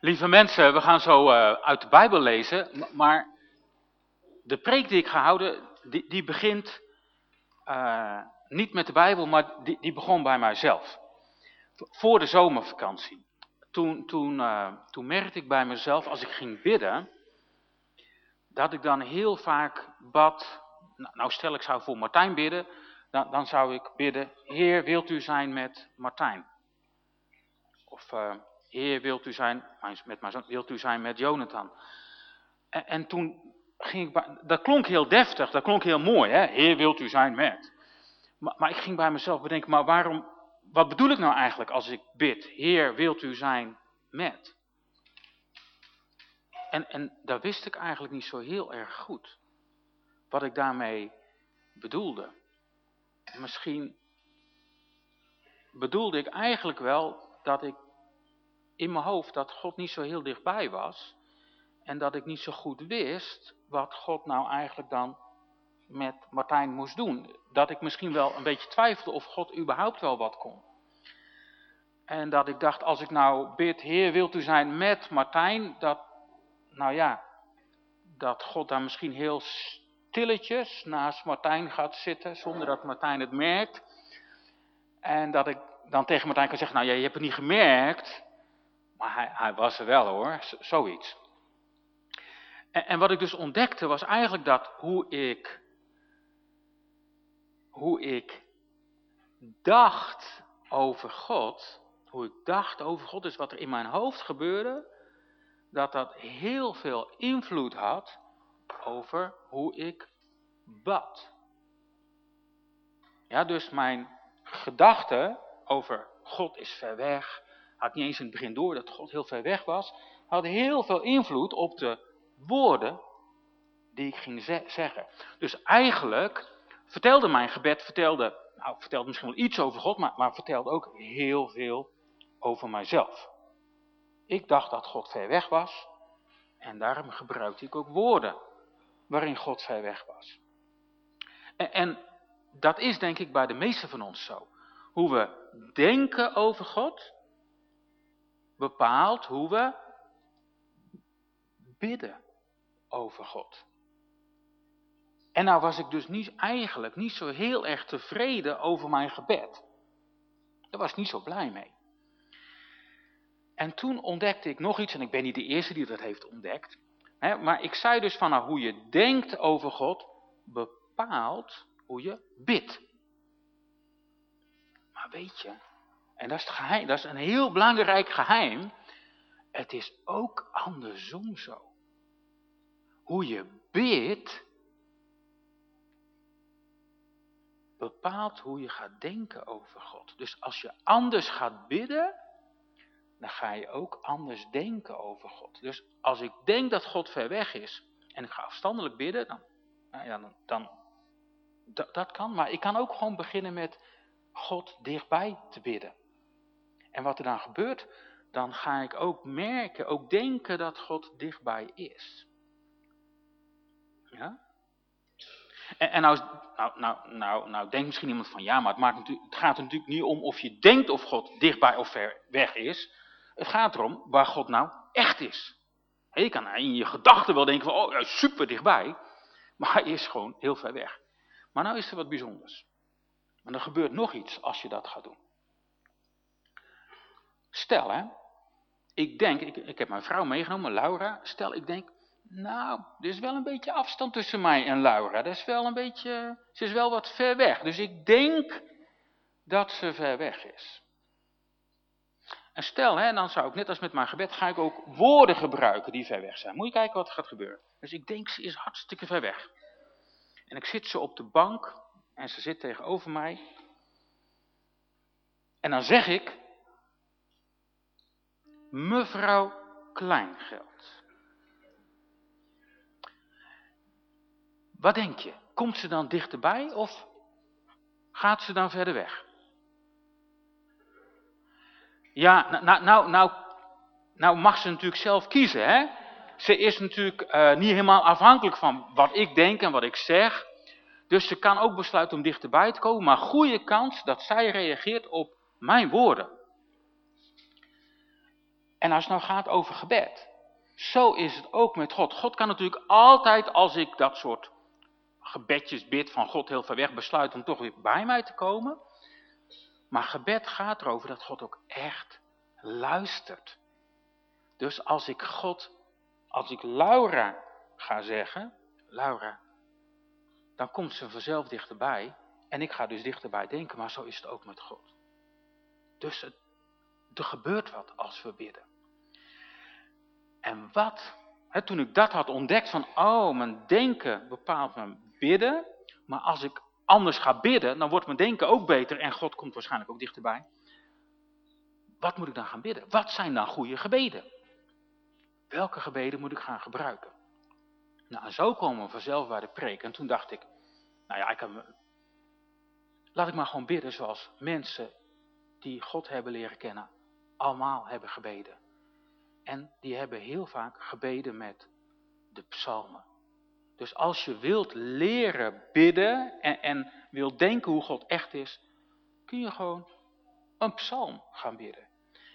Lieve mensen, we gaan zo uh, uit de Bijbel lezen, maar de preek die ik ga houden, die, die begint uh, niet met de Bijbel, maar die, die begon bij mijzelf. Voor de zomervakantie. Toen, toen, uh, toen merkte ik bij mezelf, als ik ging bidden, dat ik dan heel vaak bad, nou, nou stel ik zou voor Martijn bidden, dan, dan zou ik bidden, Heer wilt u zijn met Martijn? Of Heer wilt u zijn, met wilt u zijn met Jonathan? En, en toen ging ik, dat klonk heel deftig, dat klonk heel mooi, hè? Heer wilt u zijn met. Maar, maar ik ging bij mezelf bedenken, maar waarom, wat bedoel ik nou eigenlijk als ik bid, Heer wilt u zijn met? En, en dat wist ik eigenlijk niet zo heel erg goed. Wat ik daarmee bedoelde. Misschien bedoelde ik eigenlijk wel dat ik in mijn hoofd dat God niet zo heel dichtbij was. En dat ik niet zo goed wist wat God nou eigenlijk dan met Martijn moest doen. Dat ik misschien wel een beetje twijfelde of God überhaupt wel wat kon. En dat ik dacht, als ik nou bid, Heer wilt u zijn met Martijn, dat, nou ja, dat God daar misschien heel stilletjes naast Martijn gaat zitten, zonder dat Martijn het merkt. En dat ik dan tegen Martijn kan zeggen, nou ja, je hebt het niet gemerkt, maar hij, hij was er wel hoor, zoiets. En, en wat ik dus ontdekte was eigenlijk dat hoe ik, hoe ik dacht over God, hoe ik dacht over God, dus wat er in mijn hoofd gebeurde, dat dat heel veel invloed had over hoe ik bad. Ja, dus mijn gedachte over God is ver weg, had niet eens in het begin door dat God heel ver weg was, had heel veel invloed op de woorden die ik ging zeggen. Dus eigenlijk vertelde mijn gebed, vertelde, nou misschien wel iets over God, maar, maar vertelde ook heel veel over mijzelf. Ik dacht dat God ver weg was en daarom gebruikte ik ook woorden waarin God ver weg was. En, en dat is denk ik bij de meeste van ons zo. Hoe we denken over God, bepaalt hoe we bidden over God. En nou was ik dus niet, eigenlijk niet zo heel erg tevreden over mijn gebed. Daar was ik niet zo blij mee. En toen ontdekte ik nog iets, en ik ben niet de eerste die dat heeft ontdekt. Hè, maar ik zei dus van nou, hoe je denkt over God bepaalt hoe je bidt. Maar weet je, en dat is, het geheim, dat is een heel belangrijk geheim, het is ook andersom zo. Hoe je bidt, bepaalt hoe je gaat denken over God. Dus als je anders gaat bidden, dan ga je ook anders denken over God. Dus als ik denk dat God ver weg is en ik ga afstandelijk bidden, dan, nou ja, dan, dan dat kan. Maar ik kan ook gewoon beginnen met God dichtbij te bidden. En wat er dan gebeurt, dan ga ik ook merken, ook denken dat God dichtbij is. Ja? En, nou, nou, nou, nou, nou denkt misschien iemand van, ja, maar het, maakt het gaat er natuurlijk niet om of je denkt of God dichtbij of ver weg is. Het gaat erom waar God nou echt is. je kan in je gedachten wel denken van, oh, super dichtbij. Maar hij is gewoon heel ver weg. Maar nou is er wat bijzonders. En er gebeurt nog iets als je dat gaat doen. Stel hè, ik denk, ik, ik heb mijn vrouw meegenomen, Laura. Stel ik denk, nou, er is wel een beetje afstand tussen mij en Laura. Dat is wel een beetje, ze is wel wat ver weg. Dus ik denk dat ze ver weg is. En stel, hè, dan zou ik net als met mijn gebed, ga ik ook woorden gebruiken die ver weg zijn. Moet je kijken wat er gaat gebeuren. Dus ik denk, ze is hartstikke ver weg. En ik zit zo op de bank en ze zit tegenover mij. En dan zeg ik, mevrouw Kleingeld. Wat denk je? Komt ze dan dichterbij of gaat ze dan verder weg? Ja, nou, nou, nou, nou, mag ze natuurlijk zelf kiezen, hè? Ze is natuurlijk uh, niet helemaal afhankelijk van wat ik denk en wat ik zeg. Dus ze kan ook besluiten om dichterbij te komen, maar goede kans dat zij reageert op mijn woorden. En als het nou gaat over gebed, zo is het ook met God. God kan natuurlijk altijd, als ik dat soort gebedjes bid van God heel ver weg, besluit om toch weer bij mij te komen. Maar gebed gaat erover dat God ook echt luistert. Dus als ik God, als ik Laura ga zeggen, Laura, dan komt ze vanzelf dichterbij. En ik ga dus dichterbij denken, maar zo is het ook met God. Dus het, er gebeurt wat als we bidden. En wat, toen ik dat had ontdekt van, oh, mijn denken bepaalt mijn bidden. Maar als ik anders ga bidden, dan wordt mijn denken ook beter en God komt waarschijnlijk ook dichterbij. Wat moet ik dan gaan bidden? Wat zijn dan goede gebeden? Welke gebeden moet ik gaan gebruiken? Nou, en zo komen we vanzelf bij de preek. En toen dacht ik, nou ja, ik heb, laat ik maar gewoon bidden zoals mensen die God hebben leren kennen, allemaal hebben gebeden. En die hebben heel vaak gebeden met de psalmen. Dus als je wilt leren bidden en, en wilt denken hoe God echt is, kun je gewoon een psalm gaan bidden.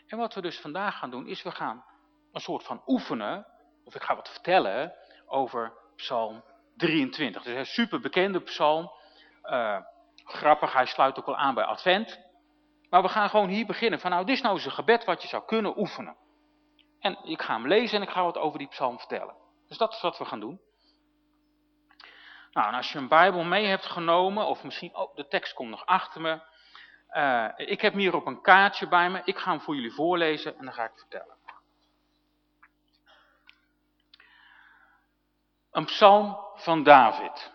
En wat we dus vandaag gaan doen, is we gaan een soort van oefenen, of ik ga wat vertellen over psalm 23. Het is een super bekende psalm, uh, grappig, hij sluit ook wel aan bij advent. Maar we gaan gewoon hier beginnen van nou, dit is nou eens een gebed wat je zou kunnen oefenen. En ik ga hem lezen en ik ga wat over die psalm vertellen. Dus dat is wat we gaan doen. Nou, en als je een Bijbel mee hebt genomen, of misschien, oh, de tekst komt nog achter me. Uh, ik heb hem hier op een kaartje bij me. Ik ga hem voor jullie voorlezen en dan ga ik vertellen. Een psalm van David.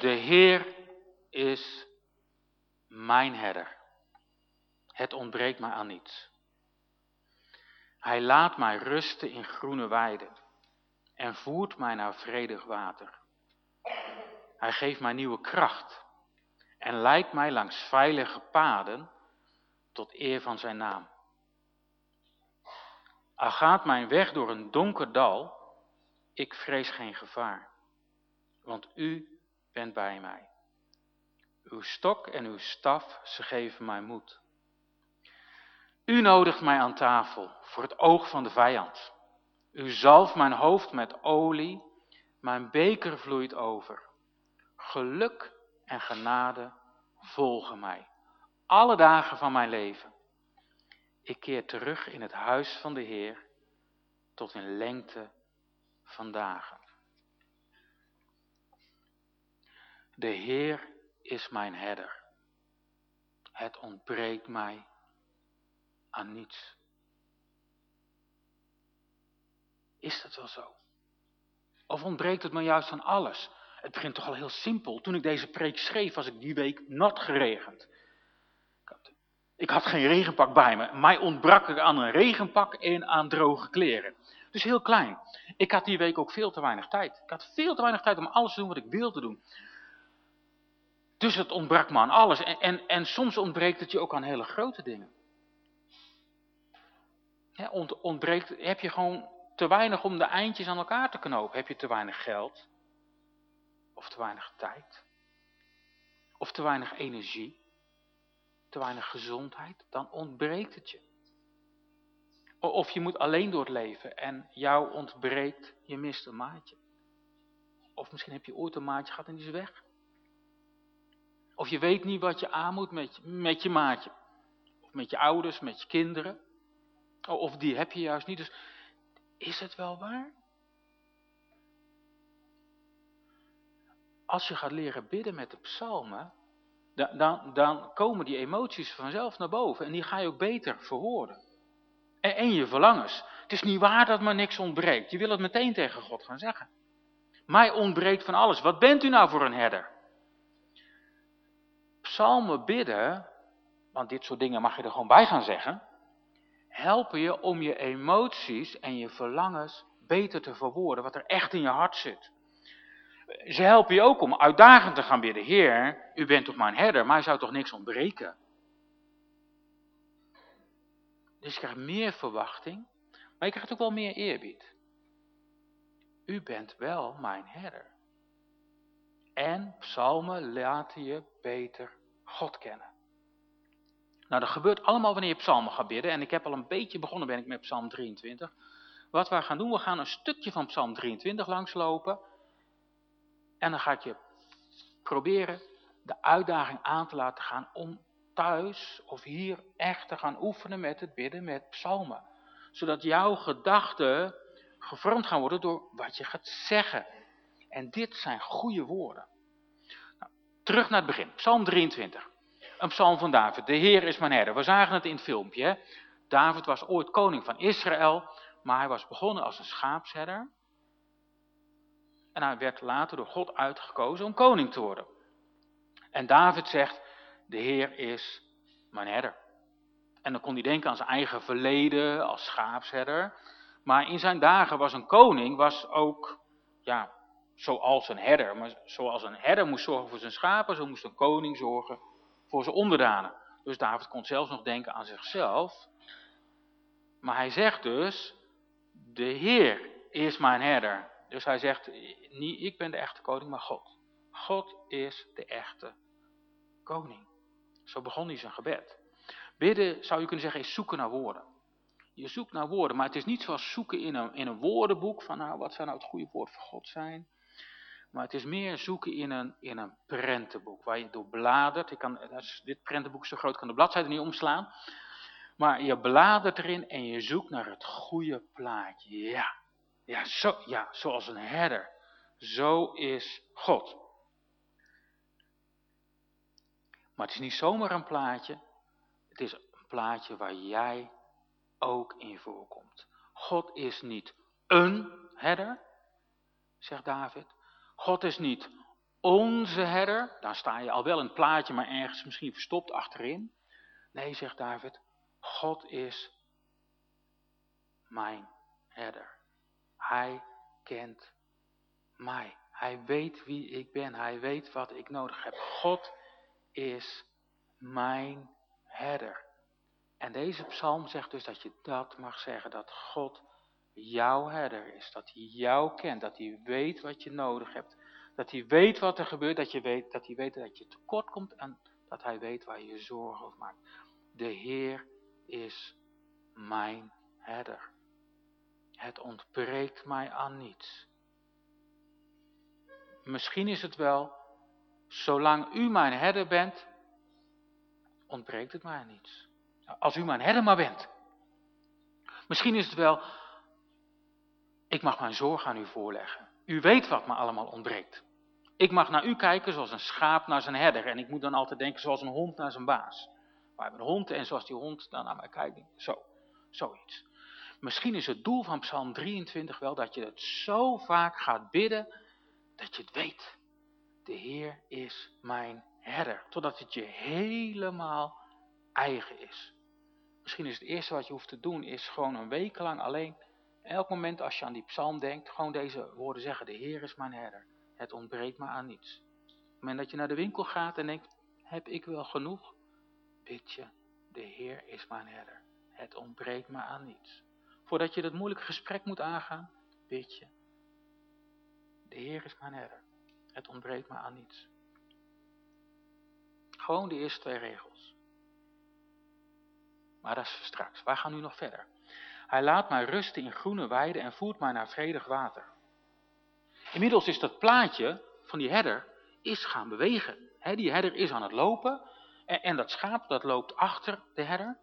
De Heer is mijn herder. Het ontbreekt mij aan niets. Hij laat mij rusten in groene weiden en voert mij naar vredig water. Hij geeft mij nieuwe kracht en leidt mij langs veilige paden tot eer van zijn naam. Al gaat mijn weg door een donker dal, ik vrees geen gevaar, want u bent bij mij. Uw stok en uw staf, ze geven mij moed. U nodigt mij aan tafel voor het oog van de vijand. U zalft mijn hoofd met olie, mijn beker vloeit over. Geluk en genade volgen mij, alle dagen van mijn leven. Ik keer terug in het huis van de Heer tot in lengte van dagen. De Heer is mijn herder. Het ontbreekt mij aan niets. Is dat wel zo? Of ontbreekt het me juist aan alles? Het begint toch al heel simpel. Toen ik deze preek schreef, was ik die week nat geregend. Ik had, geen regenpak bij me. Mij ontbrak ik aan een regenpak en aan droge kleren. Dus heel klein. Ik had die week ook veel te weinig tijd. Ik had veel te weinig tijd om alles te doen wat ik wilde doen. Dus het ontbrak me aan alles. En, en, en soms ontbreekt het je ook aan hele grote dingen. Ontbreekt, heb je gewoon te weinig om de eindjes aan elkaar te knopen? Heb je te weinig geld? Of te weinig tijd? Of te weinig energie? Te weinig gezondheid? Dan ontbreekt het je. Of je moet alleen door het leven en jou ontbreekt, je mist een maatje. Of misschien heb je ooit een maatje gehad en die is weg. Of je weet niet wat je aan moet met, met je maatje. Of met je ouders, met je kinderen. Of die heb je juist niet. Dus is het wel waar? Als je gaat leren bidden met de psalmen, dan, dan, dan komen die emoties vanzelf naar boven. En die ga je ook beter verwoorden. En, en je verlangens. Het is niet waar dat me niks ontbreekt. Je wil het meteen tegen God gaan zeggen. Mij ontbreekt van alles. Wat bent u nou voor een herder? Psalmen bidden, want dit soort dingen mag je er gewoon bij gaan zeggen, helpen je om je emoties en je verlangens beter te verwoorden, wat er echt in je hart zit. Ze helpen je ook om uitdagend te gaan bidden. Heer, u bent toch mijn herder, maar zou toch niks ontbreken? Dus je krijgt meer verwachting, maar je krijgt ook wel meer eerbied. U bent wel mijn herder. En psalmen laten je beter God kennen. Nou, dat gebeurt allemaal wanneer je psalmen gaat bidden. En ik heb al een beetje begonnen, ben ik met psalm 23. Wat we gaan doen, we gaan een stukje van psalm 23 langslopen. En dan ga ik je proberen de uitdaging aan te laten gaan om thuis of hier echt te gaan oefenen met het bidden met psalmen. Zodat jouw gedachten gevormd gaan worden door wat je gaat zeggen. En dit zijn goede woorden. Nou, terug naar het begin. Psalm 23. Een psalm van David. De Heer is mijn herder. We zagen het in het filmpje. Hè? David was ooit koning van Israël. Maar hij was begonnen als een schaapsherder. En hij werd later door God uitgekozen om koning te worden. En David zegt, de Heer is mijn herder. En dan kon hij denken aan zijn eigen verleden als schaapsherder. Maar in zijn dagen was een koning was ook, ja, zoals een herder. Maar zoals een herder moest zorgen voor zijn schapen, zo moest een koning zorgen voor zijn onderdanen. Dus David kon zelfs nog denken aan zichzelf. Maar hij zegt dus, de Heer is mijn herder. Dus hij zegt, niet ik ben de echte koning, maar God. God is de echte koning. Zo begon hij zijn gebed. Bidden, zou je kunnen zeggen, is zoeken naar woorden. Je zoekt naar woorden, maar het is niet zoals zoeken in een, in een woordenboek, van nou, wat zou nou het goede woord voor God zijn? Maar het is meer zoeken in een, in een prentenboek, waar je door bladert. Ik kan, dit prentenboek is zo groot, kan de bladzijde niet omslaan. Maar je bladert erin en je zoekt naar het goede plaatje. Ja, ja, zo, ja zoals een herder. Zo is God. Maar het is niet zomaar een plaatje. Het is een plaatje waar jij ook in voorkomt. God is niet een herder, zegt David. God is niet onze herder. Dan sta je al wel in het plaatje, maar ergens misschien verstopt achterin. Nee, zegt David. God is mijn herder. Hij kent mij. Hij weet wie ik ben. Hij weet wat ik nodig heb. God is mijn herder. En deze psalm zegt dus dat je dat mag zeggen, dat God jouw herder is. Dat hij jou kent, dat hij weet wat je nodig hebt. Dat hij weet wat er gebeurt, dat, je weet, dat hij weet dat je tekort komt en dat hij weet waar je je zorgen over maakt. De Heer is mijn herder. Het ontbreekt mij aan niets. Misschien is het wel, zolang u mijn herder bent, ontbreekt het mij aan niets. Als u mijn herder maar bent. Misschien is het wel, ik mag mijn zorg aan u voorleggen. U weet wat me allemaal ontbreekt. Ik mag naar u kijken zoals een schaap naar zijn herder. En ik moet dan altijd denken zoals een hond naar zijn baas. Hebben een hond en zoals die hond dan naar mij kijkt. Zo, zoiets. Misschien is het doel van Psalm 23 wel dat je het zo vaak gaat bidden dat je het weet. De Heer is mijn herder. Totdat het je helemaal eigen is. Misschien is het eerste wat je hoeft te doen is gewoon een week lang alleen elk moment als je aan die psalm denkt, gewoon deze woorden zeggen. De Heer is mijn herder. Het ontbreekt me aan niets. Op het moment dat je naar de winkel gaat en denkt, heb ik wel genoeg? Bid je, de Heer is mijn herder. Het ontbreekt me aan niets. Voordat je dat moeilijke gesprek moet aangaan, bid je, de Heer is mijn herder. Het ontbreekt me aan niets. Gewoon de eerste twee regels. Maar dat is straks. Wij gaan nu nog verder. Hij laat mij rusten in groene weiden en voert mij naar vredig water. Inmiddels is dat plaatje van die herder is gaan bewegen. die herder is aan het lopen en, en dat schaap dat loopt achter de herder.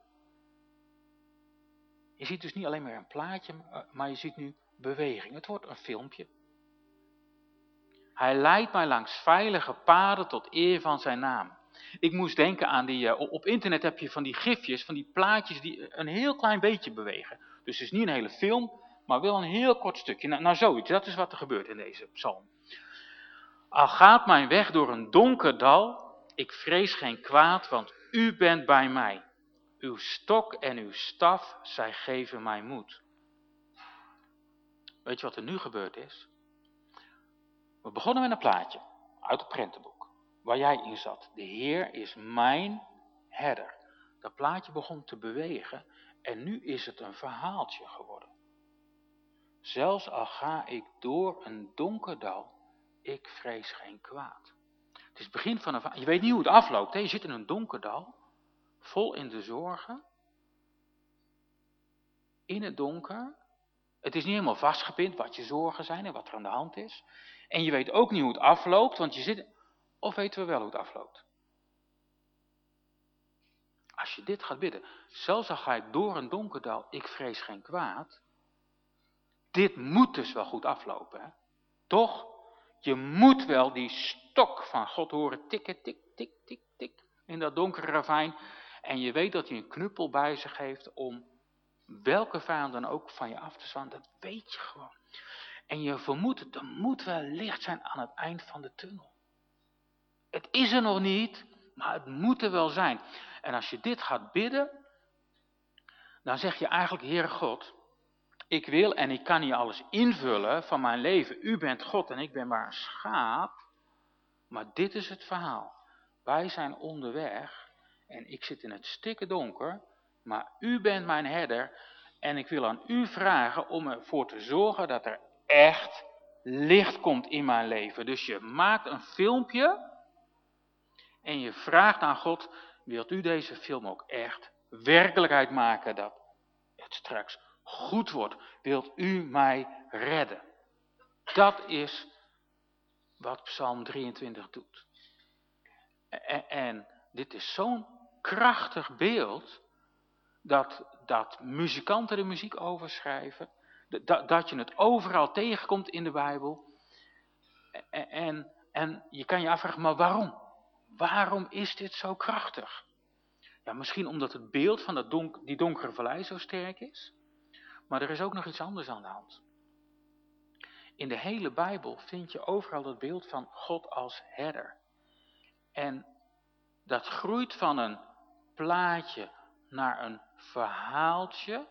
Je ziet dus niet alleen maar een plaatje, maar je ziet nu beweging. Het wordt een filmpje. Hij leidt mij langs veilige paden tot eer van zijn naam. Ik moest denken aan die, uh, op internet heb je van die gifjes, van die plaatjes die een heel klein beetje bewegen. Dus het is niet een hele film, maar wel een heel kort stukje. Nou, nou zoiets, dat is wat er gebeurt in deze psalm. Al gaat mijn weg door een donker dal, ik vrees geen kwaad, want u bent bij mij. Uw stok en uw staf, zij geven mij moed. Weet je wat er nu gebeurd is? We begonnen met een plaatje uit het prentenboek, waar jij in zat. De Heer is mijn herder. Dat plaatje begon te bewegen en nu is het een verhaaltje geworden. Zelfs al ga ik door een donker dal, ik vrees geen kwaad. Het is het begin van een. Je weet niet hoe het afloopt. Hè? Je zit in een donker dal, vol in de zorgen, in het donker. Het is niet helemaal vastgepind wat je zorgen zijn en wat er aan de hand is. En je weet ook niet hoe het afloopt, want je zit... Of weten we wel hoe het afloopt? Als je dit gaat bidden, zelfs al ga ik door een donker dal, ik vrees geen kwaad. Dit moet dus wel goed aflopen, hè? Toch? Je moet wel die stok van God horen tikken, tik, tik, tik, tik, in dat donkere ravijn. En je weet dat hij een knuppel bij zich heeft om welke vijand dan ook van je af te slaan. Dat weet je gewoon. En je vermoedt, er moet wel licht zijn aan het eind van de tunnel. Het is er nog niet, maar het moet er wel zijn. En als je dit gaat bidden, dan zeg je eigenlijk, Heere God, ik wil en ik kan niet alles invullen van mijn leven. U bent God en ik ben maar een schaap. Maar dit is het verhaal. Wij zijn onderweg en ik zit in het stikke donker, maar u bent mijn herder en ik wil aan u vragen om ervoor te zorgen dat er echt licht komt in mijn leven. Dus je maakt een filmpje en je vraagt aan God, wilt u deze film ook echt werkelijkheid maken dat het straks goed wordt? Wilt u mij redden? Dat is wat Psalm 23 doet. En, dit is zo'n krachtig beeld dat, dat muzikanten de muziek overschrijven, dat, dat je het overal tegenkomt in de Bijbel. En, en je kan je afvragen, maar waarom? Waarom is dit zo krachtig? Ja, misschien omdat het beeld van dat donk, die donkere vallei zo sterk is. Maar er is ook nog iets anders aan de hand. In de hele Bijbel vind je overal dat beeld van God als herder. En dat groeit van een plaatje naar een verhaaltje,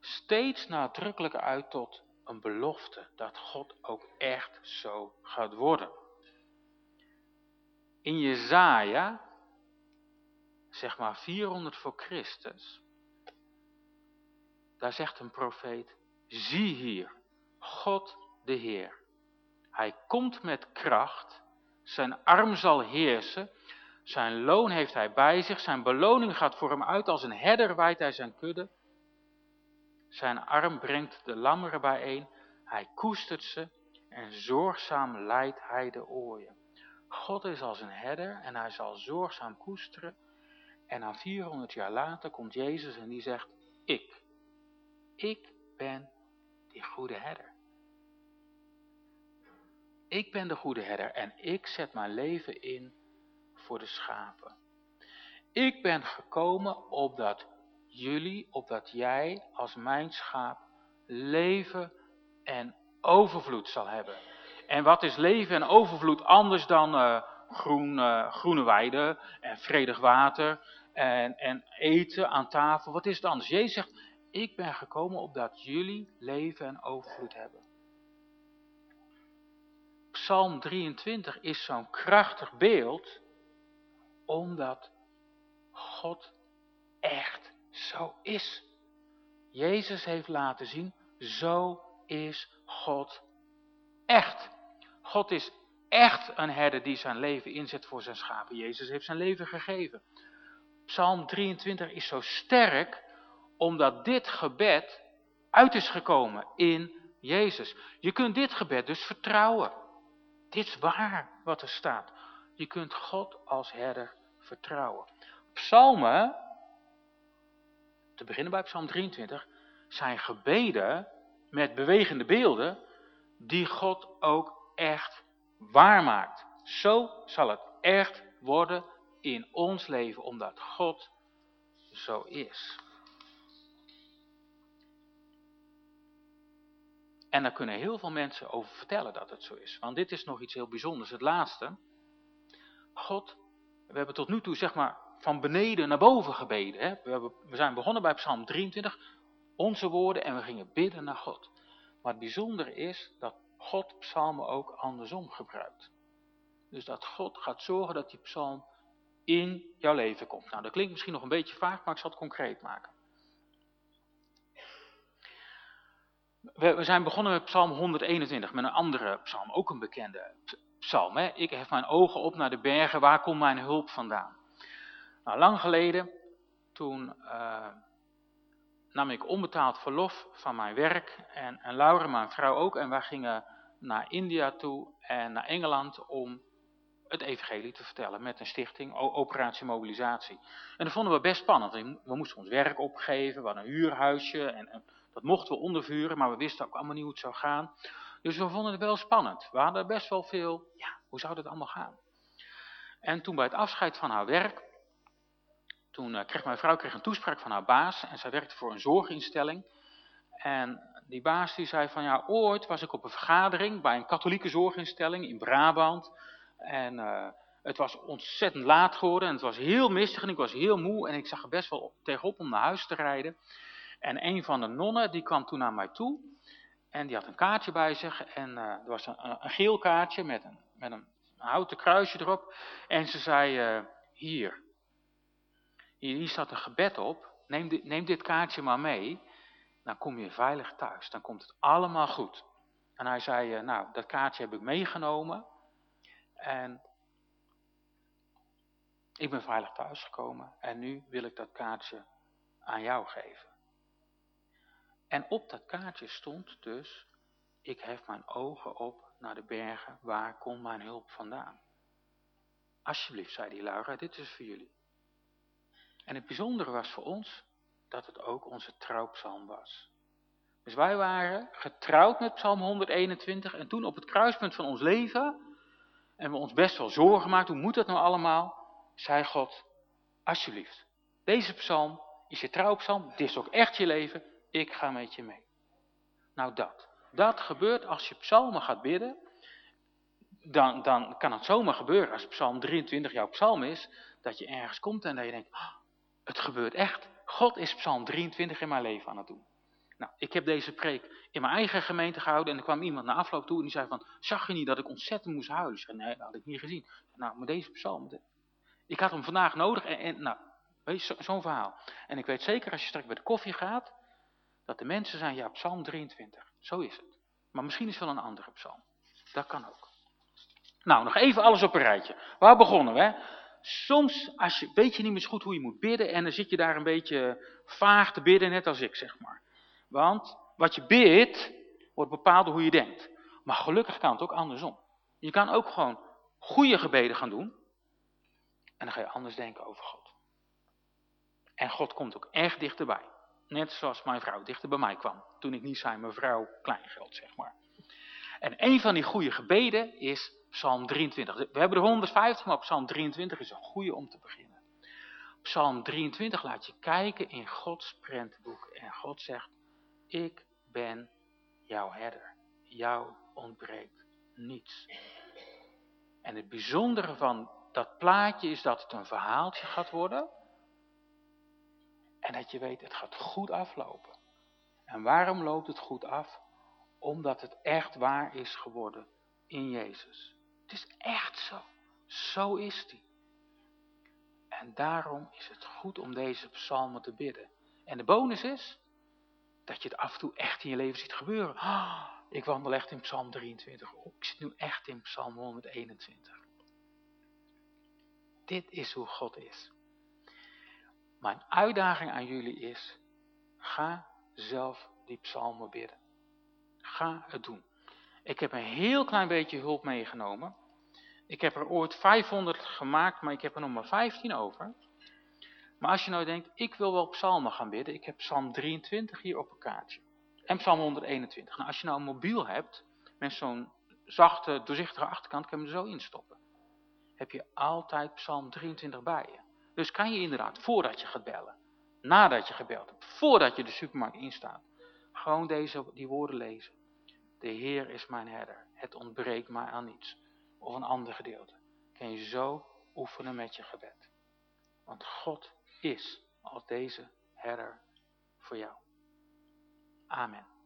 steeds nadrukkelijker uit tot een belofte dat God ook echt zo gaat worden. In Jezaja, zeg maar 400 voor Christus, daar zegt een profeet, zie hier, God de Heer. Hij komt met kracht, zijn arm zal heersen, zijn loon heeft hij bij zich, zijn beloning gaat voor hem uit, als een herder wijdt hij zijn kudde. Zijn arm brengt de lammeren bijeen, hij koestert ze en zorgzaam leidt hij de ooien. God is als een herder en hij zal zorgzaam koesteren. En dan 400 jaar later komt Jezus en die zegt, ik, ik ben die goede herder. Ik ben de goede herder en ik zet mijn leven in voor de schapen. Ik ben gekomen opdat jullie, opdat jij als mijn schaap leven en overvloed zal hebben. En wat is leven en overvloed anders dan uh, groen, uh, groene weiden en vredig water en, en eten aan tafel? Wat is het anders? Jezus zegt, ik ben gekomen opdat jullie leven en overvloed hebben. Psalm 23 is zo'n krachtig beeld, omdat God echt zo is. Jezus heeft laten zien, zo is God echt. God is echt een herder die zijn leven inzet voor zijn schapen. Jezus heeft zijn leven gegeven. Psalm 23 is zo sterk omdat dit gebed uit is gekomen in Jezus. Je kunt dit gebed dus vertrouwen. Dit is waar wat er staat. Je kunt God als herder vertrouwen. Psalmen, te beginnen bij Psalm 23, zijn gebeden met bewegende beelden die God ook echt waarmaakt. Zo zal het echt worden in ons leven, omdat God zo is. En daar kunnen heel veel mensen over vertellen dat het zo is. Want dit is nog iets heel bijzonders. Het laatste. God, we hebben tot nu toe zeg maar van beneden naar boven gebeden. Hè? We, hebben, we zijn begonnen bij Psalm 23. Onze woorden en we gingen bidden naar God. Maar het bijzondere is dat God psalmen ook andersom gebruikt. Dus dat God gaat zorgen dat die psalm in jouw leven komt. Nou, dat klinkt misschien nog een beetje vaag, maar ik zal het concreet maken. We, zijn begonnen met psalm 121, met een andere psalm, ook een bekende psalm. Hè? Ik hef mijn ogen op naar de bergen, waar komt mijn hulp vandaan? Nou, lang geleden toen nam ik onbetaald verlof van mijn werk en, en Laura, mijn vrouw ook. En wij gingen naar India toe en naar Engeland om het evangelie te vertellen met een stichting, Operatie Mobilisatie. En dat vonden we best spannend. We moesten ons werk opgeven, we hadden een huurhuisje en, en dat mochten we ondervuren, maar we wisten ook allemaal niet hoe het zou gaan. Dus we vonden het wel spannend. We hadden best wel veel, ja, hoe zou dat allemaal gaan? En toen bij het afscheid van haar werk, toen uh, kreeg mijn vrouw kreeg een toespraak van haar baas en zij werkte voor een zorginstelling. En die baas die zei van ja, ooit was ik op een vergadering bij een katholieke zorginstelling in Brabant. En uh, het was ontzettend laat geworden en het was heel mistig en ik was heel moe en ik zag er best wel tegenop om naar huis te rijden. En een van de nonnen die kwam toen naar mij toe en die had een kaartje bij zich en uh, er was een, geel kaartje met een, met een houten kruisje erop. En ze zei, hier, hier, staat een gebed op, neem dit, neem dit kaartje maar mee, dan kom je veilig thuis, dan komt het allemaal goed. En hij zei, nou dat kaartje heb ik meegenomen en ik ben veilig thuisgekomen en nu wil ik dat kaartje aan jou geven. En op dat kaartje stond dus, ik hef mijn ogen op naar de bergen, waar komt mijn hulp vandaan? Alsjeblieft, zei die Laura, dit is voor jullie. En het bijzondere was voor ons, dat het ook onze trouwpsalm was. Dus wij waren getrouwd met psalm 121 en toen op het kruispunt van ons leven, en we ons best wel zorgen maakten, hoe moet dat nou allemaal, zei God, alsjeblieft, deze psalm is je trouwpsalm, dit is ook echt je leven, ik ga met je mee. Nou dat, dat gebeurt als je psalmen gaat bidden, dan, dan kan het zomaar gebeuren als psalm 23 jouw psalm is, dat je ergens komt en dat je denkt, oh, het gebeurt echt. God is psalm 23 in mijn leven aan het doen. Nou, ik heb deze preek in mijn eigen gemeente gehouden en er kwam iemand na afloop toe en die zei van, zag je niet dat ik ontzettend moest huilen? zei, nee, dat had ik niet gezien. Nou, maar deze psalm, ik had hem vandaag nodig en, nou, weet je, zo'n verhaal. En ik weet zeker als je straks bij de koffie gaat, dat de mensen zijn, ja, psalm 23. Zo is het. Maar misschien is wel een andere psalm. Dat kan ook. Nou, nog even alles op een rijtje. Waar begonnen we? Soms als je, weet je niet meer goed hoe je moet bidden en dan zit je daar een beetje vaag te bidden, net als ik zeg maar. Want wat je bidt, wordt bepaald door hoe je denkt. Maar gelukkig kan het ook andersom. Je kan ook gewoon goede gebeden gaan doen. En dan ga je anders denken over God. En God komt ook echt dichterbij. Net zoals mijn vrouw dichter bij mij kwam. Toen ik niet zei, mevrouw kleingeld, zeg maar. En een van die goede gebeden is Psalm 23. We hebben er 150, maar Psalm 23 is een goede om te beginnen. Psalm 23 laat je kijken in Gods prentenboek. En God zegt, ik ben jouw herder. Jou ontbreekt niets. En het bijzondere van dat plaatje is dat het een verhaaltje gaat worden. En dat je weet, het gaat goed aflopen. En waarom loopt het goed af? Omdat het echt waar is geworden in Jezus. Het is echt zo. Zo is die. En daarom is het goed om deze psalmen te bidden. En de bonus is, dat je het af en toe echt in je leven ziet gebeuren. Oh, ik wandel echt in Psalm 23. Oh, ik zit nu echt in Psalm 121. Dit is hoe God is. Mijn uitdaging aan jullie is, ga zelf die psalmen bidden. Ga het doen. Ik heb een heel klein beetje hulp meegenomen. Ik heb er ooit 500 gemaakt, maar ik heb er nog maar 15 over. Maar als je nou denkt, ik wil wel psalmen gaan bidden. Ik heb psalm 23 hier op een kaartje. En psalm 121. Nou, als je nou een mobiel hebt, met zo'n zachte, doorzichtige achterkant, kan je hem er zo instoppen. Heb je altijd psalm 23 bij je. Dus kan je inderdaad, voordat je gaat bellen, nadat je gebeld hebt, voordat je de supermarkt instaat, gewoon deze, die woorden lezen. De Heer is mijn herder, het ontbreekt mij aan niets. Of een ander gedeelte. Kan je zo oefenen met je gebed. Want God is als deze herder voor jou. Amen.